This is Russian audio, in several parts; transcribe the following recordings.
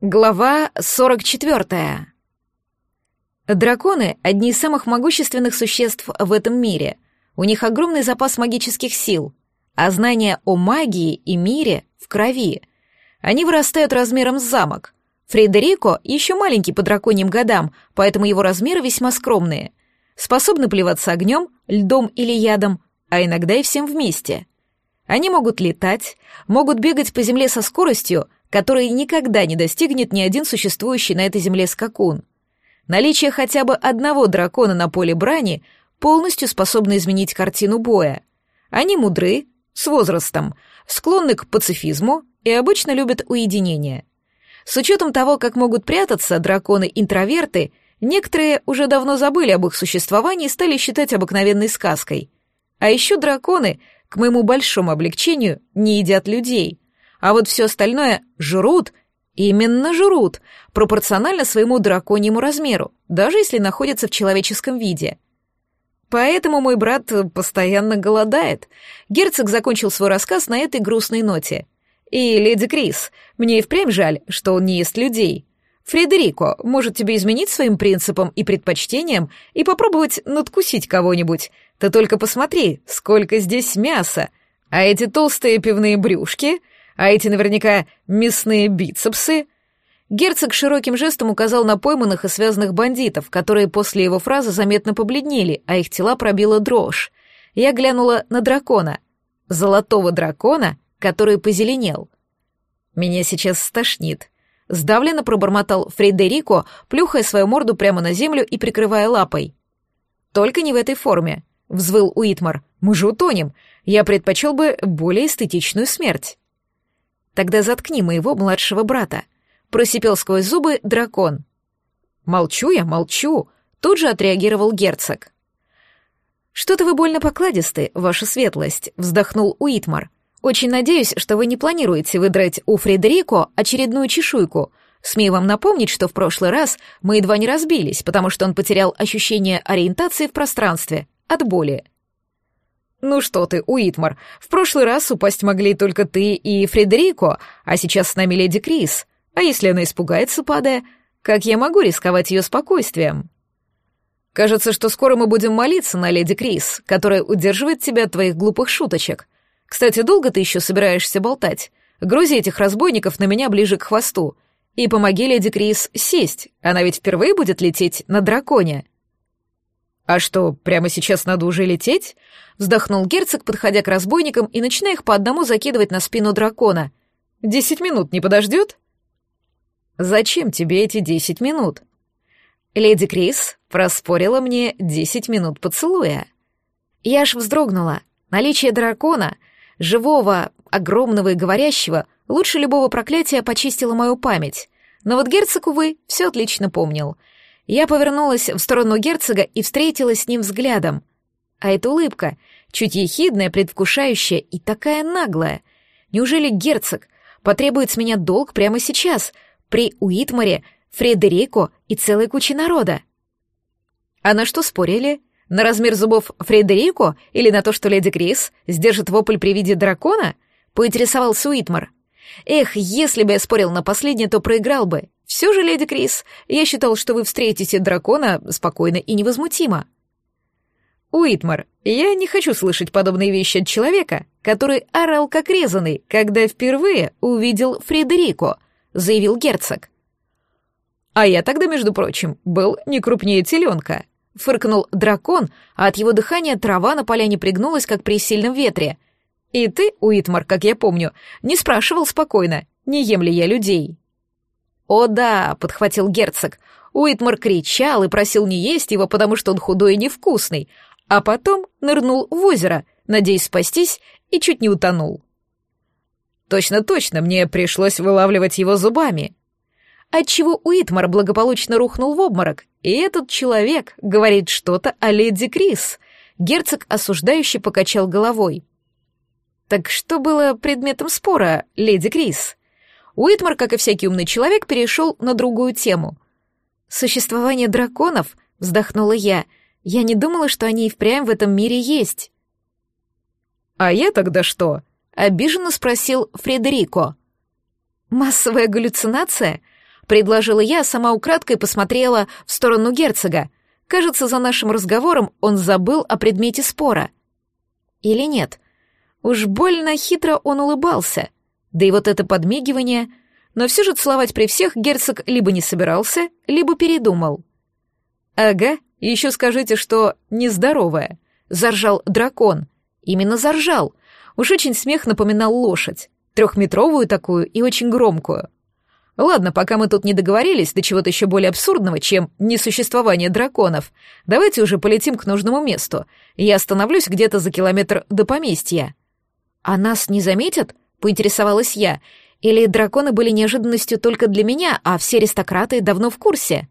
Глава 44. Драконы — одни из самых могущественных существ в этом мире. У них огромный запас магических сил, а знания о магии и мире в крови. Они вырастают размером с замок. Фредерико еще маленький по драконьим годам, поэтому его размеры весьма скромные. Способны плеваться огнем, льдом или ядом, а иногда и всем вместе. Они могут летать, могут бегать по земле со скоростью — которой никогда не достигнет ни один существующий на этой земле скакун. Наличие хотя бы одного дракона на поле брани полностью способно изменить картину боя. Они мудры, с возрастом, склонны к пацифизму и обычно любят уединение. С учетом того, как могут прятаться драконы-интроверты, некоторые уже давно забыли об их существовании и стали считать обыкновенной сказкой. А еще драконы, к моему большому облегчению, не едят людей — а вот все остальное жрут, именно жрут, пропорционально своему драконьему размеру, даже если находятся в человеческом виде. Поэтому мой брат постоянно голодает. Герцог закончил свой рассказ на этой грустной ноте. И, леди Крис, мне и впрямь жаль, что он не ест людей. Фредерико, может тебе изменить своим принципам и предпочтениям и попробовать надкусить кого-нибудь? Ты только посмотри, сколько здесь мяса. А эти толстые пивные брюшки а эти наверняка мясные бицепсы. Герцог широким жестом указал на пойманных и связанных бандитов, которые после его фразы заметно побледнели, а их тела пробила дрожь. Я глянула на дракона. Золотого дракона, который позеленел. Меня сейчас стошнит. Сдавленно пробормотал Фредерико, плюхая свою морду прямо на землю и прикрывая лапой. «Только не в этой форме», — взвыл Уитмар. «Мы же утонем. Я предпочел бы более эстетичную смерть». Тогда заткни моего младшего брата. Просипел сквозь зубы дракон. Молчу я, молчу. Тут же отреагировал герцог. «Что-то вы больно покладисты, ваша светлость», — вздохнул Уитмар. «Очень надеюсь, что вы не планируете выдрать у Фредерико очередную чешуйку. Смею вам напомнить, что в прошлый раз мы едва не разбились, потому что он потерял ощущение ориентации в пространстве от боли. «Ну что ты, Уитмар, в прошлый раз упасть могли только ты и Фредерико, а сейчас с нами леди Крис. А если она испугается, падая, как я могу рисковать ее спокойствием?» «Кажется, что скоро мы будем молиться на леди Крис, которая удерживает тебя от твоих глупых шуточек. Кстати, долго ты еще собираешься болтать? Грузи этих разбойников на меня ближе к хвосту. И помоги леди Крис сесть, она ведь впервые будет лететь на драконе». «А что, прямо сейчас надо уже лететь?» — вздохнул герцог, подходя к разбойникам и начиная их по одному закидывать на спину дракона. «Десять минут не подождет?» «Зачем тебе эти десять минут?» Леди Крис проспорила мне десять минут поцелуя. Я аж вздрогнула. Наличие дракона, живого, огромного и говорящего, лучше любого проклятия почистило мою память. Но вот герцог, увы, все отлично помнил — я повернулась в сторону герцога и встретилась с ним взглядом. А эта улыбка, чуть ехидная, предвкушающая и такая наглая. Неужели герцог потребует с меня долг прямо сейчас, при Уитмаре, Фредерико и целой куче народа? А на что спорили? На размер зубов Фредерико или на то, что леди Крис сдержит вопль при виде дракона? Поинтересовался Уитмар. Эх, если бы я спорил на последнее, то проиграл бы. Все же, леди Крис, я считал, что вы встретите дракона спокойно и невозмутимо. Уитмар, я не хочу слышать подобные вещи от человека, который орал как резанный, когда впервые увидел Фредерико, заявил герцог. А я тогда, между прочим, был не крупнее теленка. Фыркнул дракон, а от его дыхания трава на поляне пригнулась, как при сильном ветре. И ты, Уитмар, как я помню, не спрашивал спокойно, не ем ли я людей. «О да», — подхватил герцог. Уитмар кричал и просил не есть его, потому что он худой и невкусный, а потом нырнул в озеро, надеясь спастись, и чуть не утонул. Точно-точно, мне пришлось вылавливать его зубами. Отчего Уитмар благополучно рухнул в обморок, и этот человек говорит что-то о леди Крис. Герцог осуждающе покачал головой. Так что было предметом спора, леди Крис? Уитмар, как и всякий умный человек, перешел на другую тему. «Существование драконов?» — вздохнула я. «Я не думала, что они и впрямь в этом мире есть». «А я тогда что?» — обиженно спросил Фредерико. «Массовая галлюцинация?» предложила я, сама украдкой посмотрела в сторону герцога. Кажется, за нашим разговором он забыл о предмете спора. Или нет? Уж больно хитро он улыбался. Да и вот это подмигивание... Но все же целовать при всех герцог либо не собирался, либо передумал. «Ага, еще скажите, что нездоровая», — заржал дракон. Именно заржал. Уж очень смех напоминал лошадь. Трехметровую такую и очень громкую. Ладно, пока мы тут не договорились до чего-то еще более абсурдного, чем несуществование драконов, давайте уже полетим к нужному месту. Я остановлюсь где-то за километр до поместья. А нас не заметят? Поинтересовалась я. Или драконы были неожиданностью только для меня, а все аристократы давно в курсе?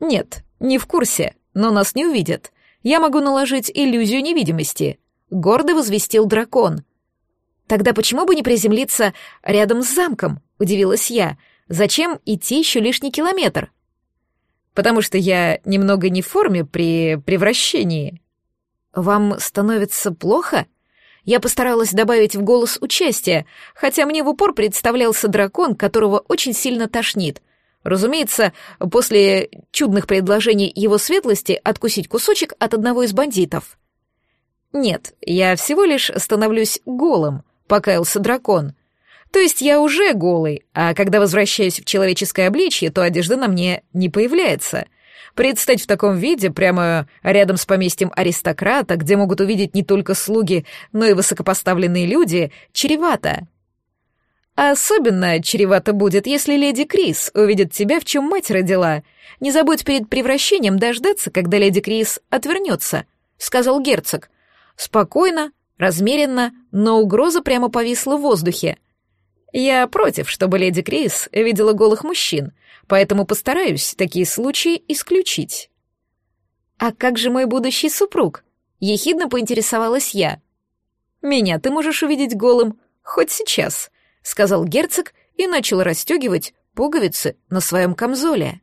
Нет, не в курсе, но нас не увидят. Я могу наложить иллюзию невидимости. Гордо возвестил дракон. Тогда почему бы не приземлиться рядом с замком? Удивилась я. Зачем идти еще лишний километр? Потому что я немного не в форме при превращении. Вам становится плохо? Я постаралась добавить в голос участие, хотя мне в упор представлялся дракон, которого очень сильно тошнит. Разумеется, после чудных предложений его светлости откусить кусочек от одного из бандитов. «Нет, я всего лишь становлюсь голым», — покаялся дракон. «То есть я уже голый, а когда возвращаюсь в человеческое обличье, то одежда на мне не появляется. Предстать в таком виде прямо рядом с поместьем аристократа, где могут увидеть не только слуги, но и высокопоставленные люди, чревато. особенно чревато будет, если леди Крис увидит тебя, в чем мать родила. Не забудь перед превращением дождаться, когда леди Крис отвернется, — сказал герцог. Спокойно, размеренно, но угроза прямо повисла в воздухе. Я против, чтобы леди Крис видела голых мужчин, поэтому постараюсь такие случаи исключить. «А как же мой будущий супруг?» — ехидно поинтересовалась я. «Меня ты можешь увидеть голым хоть сейчас», — сказал герцог и начал расстегивать пуговицы на своем камзоле.